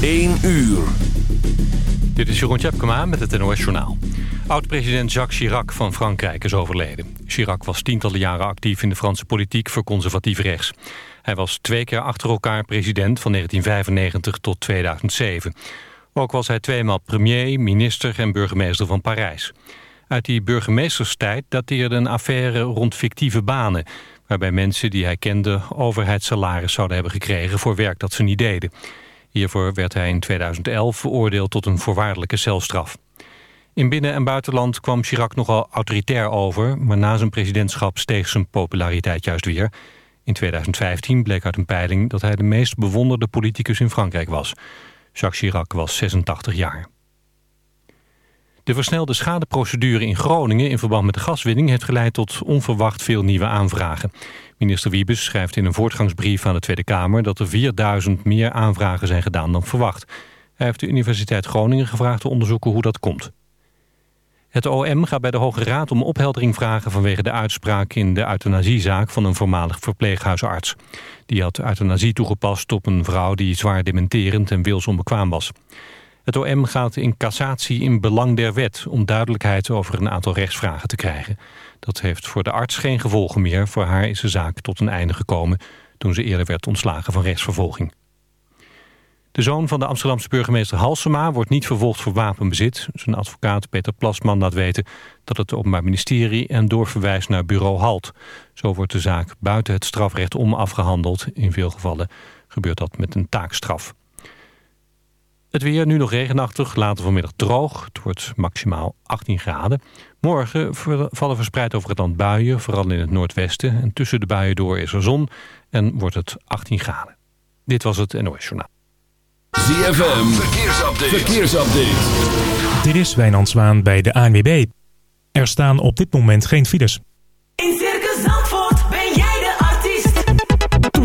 1 uur. Dit is Jeroen Tjepkema met het NOS Journaal. Oud-president Jacques Chirac van Frankrijk is overleden. Chirac was tientallen jaren actief in de Franse politiek voor conservatief rechts. Hij was twee keer achter elkaar president van 1995 tot 2007. Ook was hij tweemaal premier, minister en burgemeester van Parijs. Uit die burgemeesterstijd dateerde een affaire rond fictieve banen... waarbij mensen die hij kende overheidssalaris zouden hebben gekregen... voor werk dat ze niet deden. Hiervoor werd hij in 2011 veroordeeld tot een voorwaardelijke celstraf. In binnen- en buitenland kwam Chirac nogal autoritair over... maar na zijn presidentschap steeg zijn populariteit juist weer. In 2015 bleek uit een peiling dat hij de meest bewonderde politicus in Frankrijk was. Jacques Chirac was 86 jaar. De versnelde schadeprocedure in Groningen in verband met de gaswinning... heeft geleid tot onverwacht veel nieuwe aanvragen. Minister Wiebes schrijft in een voortgangsbrief aan de Tweede Kamer... dat er 4000 meer aanvragen zijn gedaan dan verwacht. Hij heeft de Universiteit Groningen gevraagd te onderzoeken hoe dat komt. Het OM gaat bij de Hoge Raad om opheldering vragen... vanwege de uitspraak in de euthanasiezaak van een voormalig verpleeghuisarts. Die had euthanasie toegepast op een vrouw die zwaar dementerend en wilsonbekwaam was. Het OM gaat in cassatie in belang der wet... om duidelijkheid over een aantal rechtsvragen te krijgen. Dat heeft voor de arts geen gevolgen meer. Voor haar is de zaak tot een einde gekomen... toen ze eerder werd ontslagen van rechtsvervolging. De zoon van de Amsterdamse burgemeester Halsema wordt niet vervolgd voor wapenbezit. Zijn advocaat Peter Plasman laat weten dat het Openbaar Ministerie en doorverwijst naar bureau HALT. Zo wordt de zaak buiten het strafrecht om afgehandeld. In veel gevallen gebeurt dat met een taakstraf. Het weer nu nog regenachtig, later vanmiddag droog. Het wordt maximaal 18 graden. Morgen vallen verspreid over het land buien, vooral in het noordwesten. En tussen de buien door is er zon en wordt het 18 graden. Dit was het NOS Journaal. ZFM, verkeersupdate. verkeersupdate. Dit is Wijnand Zwaan bij de ANWB. Er staan op dit moment geen files. In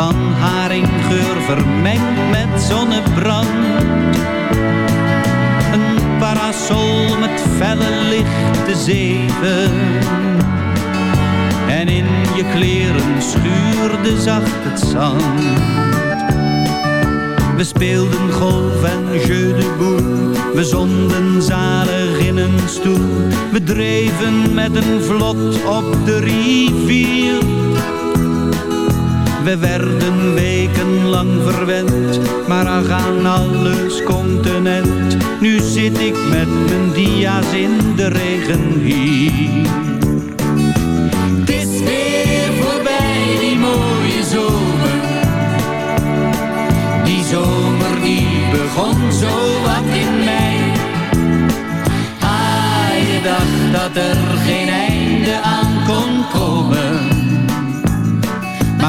Van haringgeur vermengd met zonnebrand. Een parasol met felle lichte zeven. En in je kleren schuurde zacht het zand. We speelden golf en jeu de boel. We zonden zalig in een stoel. We dreven met een vlot op de rivier. We werden wekenlang verwend, maar ach aan alles continent. Nu zit ik met mijn dia's in de regen hier.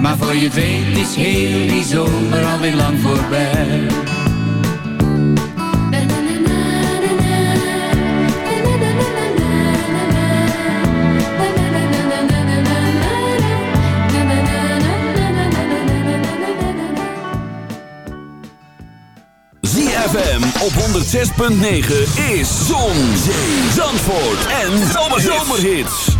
Maar voor je weet is heel die zomer alweer lang voorbij. ZFM op 106.9 is Zon, Zee, Zandvoort en Zomerhits.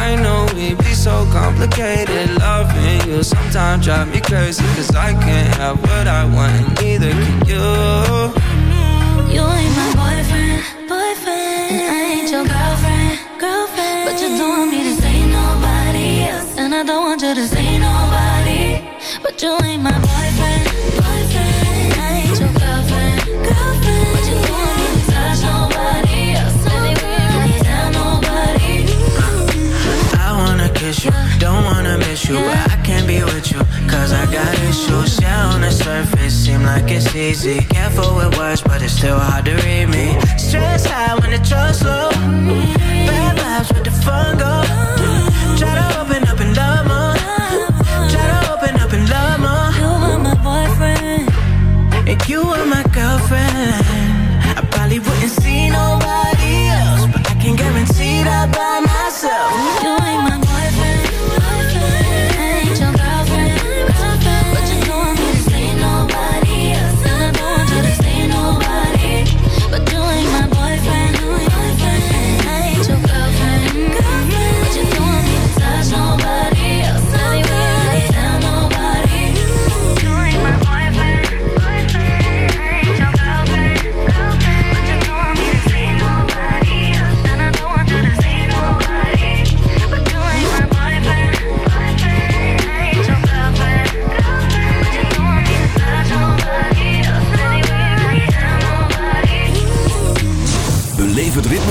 I know we'd be so complicated. Loving you sometimes drive me crazy Cause I can't have what I want and neither can you. You ain't my boyfriend, boyfriend. And I ain't your girlfriend, girlfriend. But you don't want me to say nobody else. And I don't want you to say nobody. But you ain't my boyfriend miss you, don't wanna miss you But I can't be with you, cause I got issues. Yeah, on the surface, seem like it's easy. Careful with words, but it's still hard to read me. Stress high when the trust low Bad vibes with the fun fungo Try to open up and love more. Try to open up and love more. You are my boyfriend. And you are my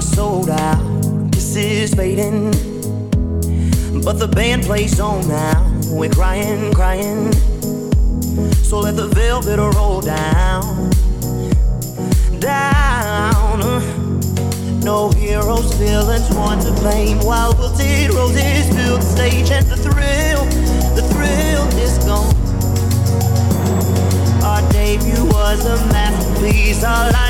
Are sold out. This is fading, but the band plays on now. We're crying, crying. So let the velvet roll down, down. No heroes, villains, one to blame. While wilted roses fill the stage, and the thrill, the thrill is gone. Our debut was a masterpiece. Our lines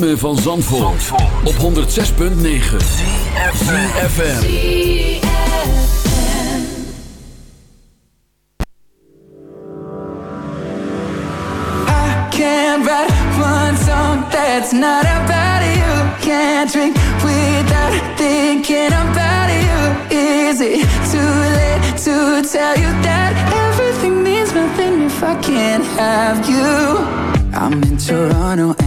ritme van Zandvoort, op 106.9 ZFM. I can't write one song that's not about you. Can't drink without thinking about you. Is it too late to tell you that everything means nothing if I can't have you? I'm in Toronto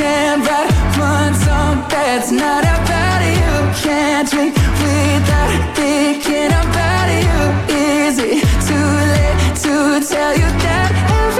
Can't write one song that's not about you. Can't drink without thinking about you. Is it too late to tell you that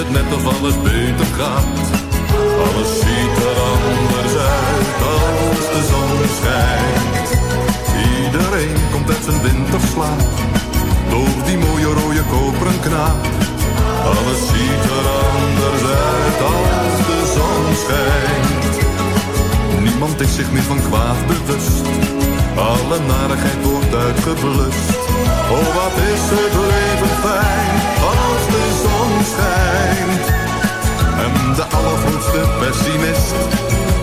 Het net of alles beter gaat. Is zich meer van kwaad bewust. Alle narigheid wordt uitgeblust. Oh, wat is het leven fijn als de zon schijnt. En de allergrootste pessimist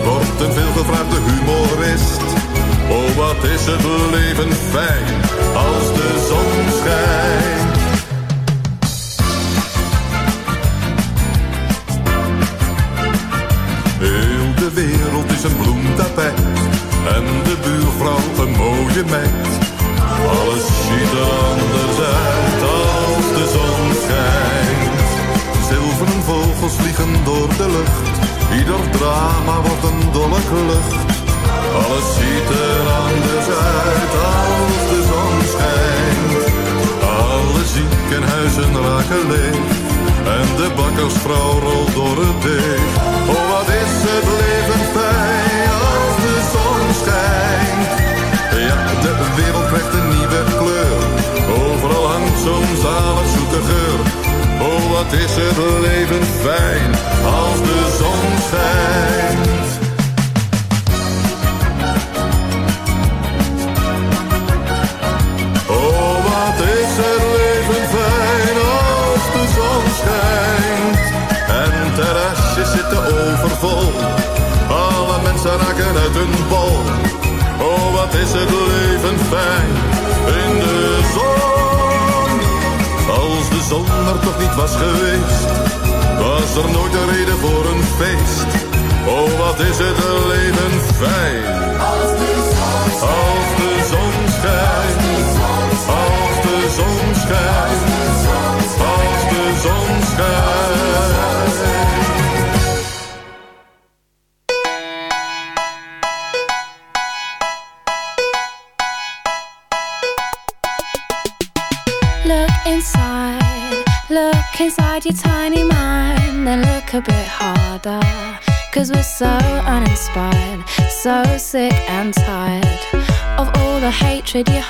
wordt een veelgevraagde humorist. Oh, wat is het leven fijn als de zon schijnt.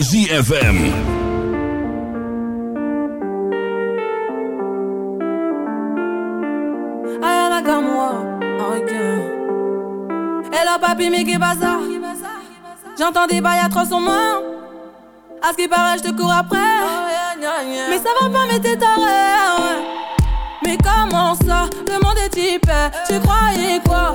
is ZFM. Hello papi, mais qu'est bazar? J'entends des bails atroces en main. À ce qui paraît, je te cours après. Mais ça va pas, mais t'es taré. ouais. Mais comment ça, le monde est type Tu croyais quoi?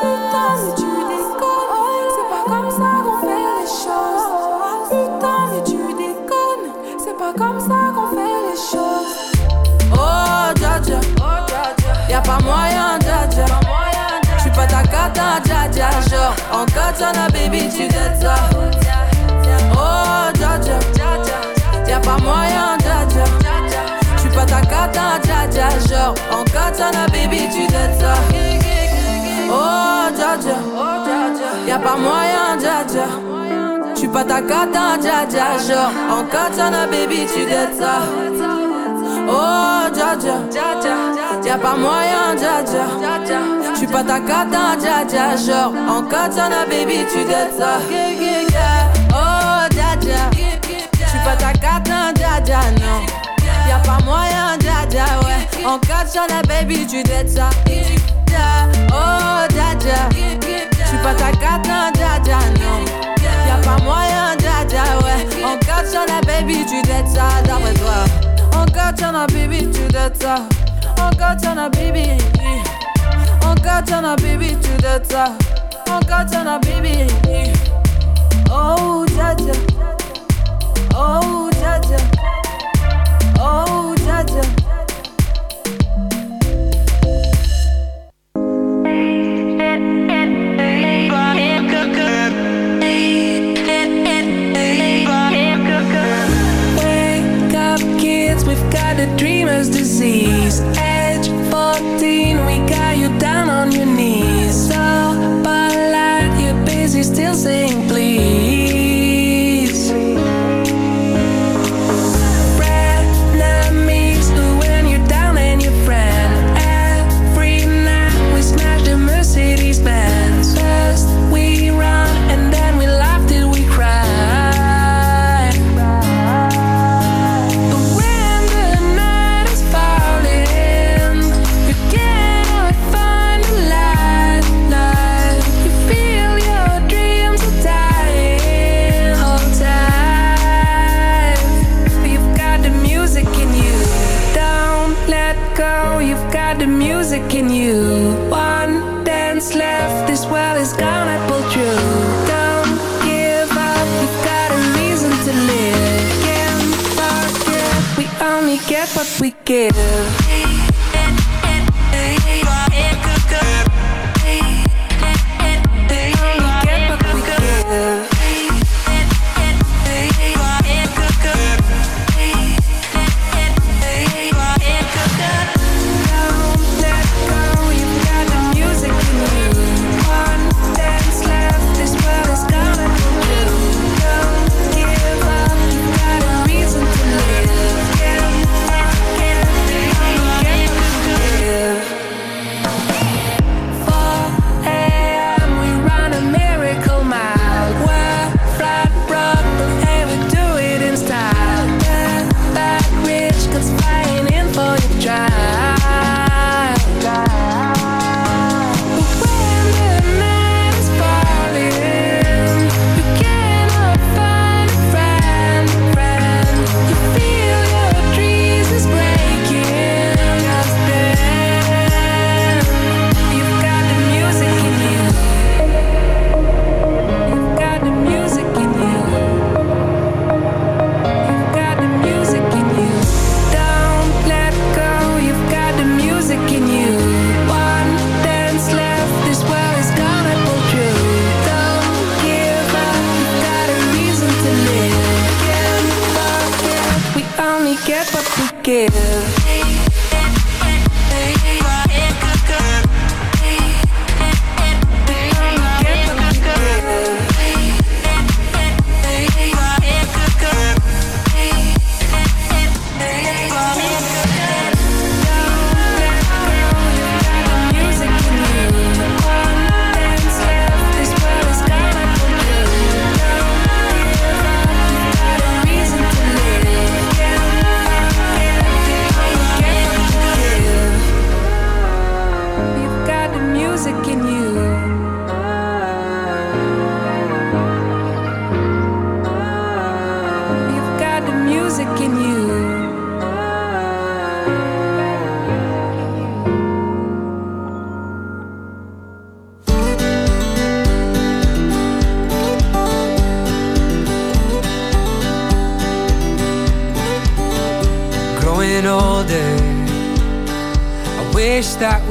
Putain, mais tu déconnes. C'est pas comme ça qu'on fait les choses. Putain, mais tu déconnes. C'est pas comme ça qu'on fait les choses. Oh, dja dja. Y'a pas moyen, dja dja. J'suis pas ta cata, dja dja. Genre, en katana, baby, tu t'aides ça. Oh, dja dja. Y'a pas moyen, dja dja. J'suis pas ta cata, dja dja. Genre, en katana, baby, tu t'aides ça. Oh, dja dja. Y'a pas moyen, dja dja. J'suis pas ta cata, dja dja. Genre, en katana, baby, tu t'aides ça. Oh, dja dja. Y'a pas moyen, dja dja. J'suis pas ta cata, dja dja. Genre, en katana, baby, tu t'aides ça. Oh, dja dja. J'suis pas ta cata, dja dja, non. Y'a pas moyen, dja dja, ouais. En katana, baby, tu t'aides ça. Jaja, oh Jaja. tu pas ta carte, Jaja, non. Y'a pas moyen, Jaja, ouais. Encore sur la baby, tu dettes ça d'après toi. Sur la baby, tu dettes ça. Encore sur la baby. Encore sur la baby, tu dettes ça. Encore sur la baby. Oh Jaja, oh Jaja. The dreamer's disease. Age 14, what we give.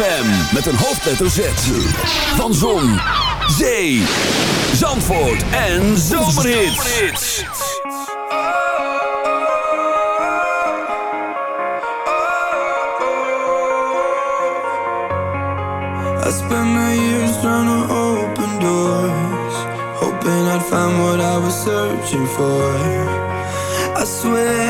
ZFM met een hoofdletter Z. Van Zon, Zee, Zandvoort en Zomerhits. I spent my years trying to open doors Hoping I'd find what I was searching for I swear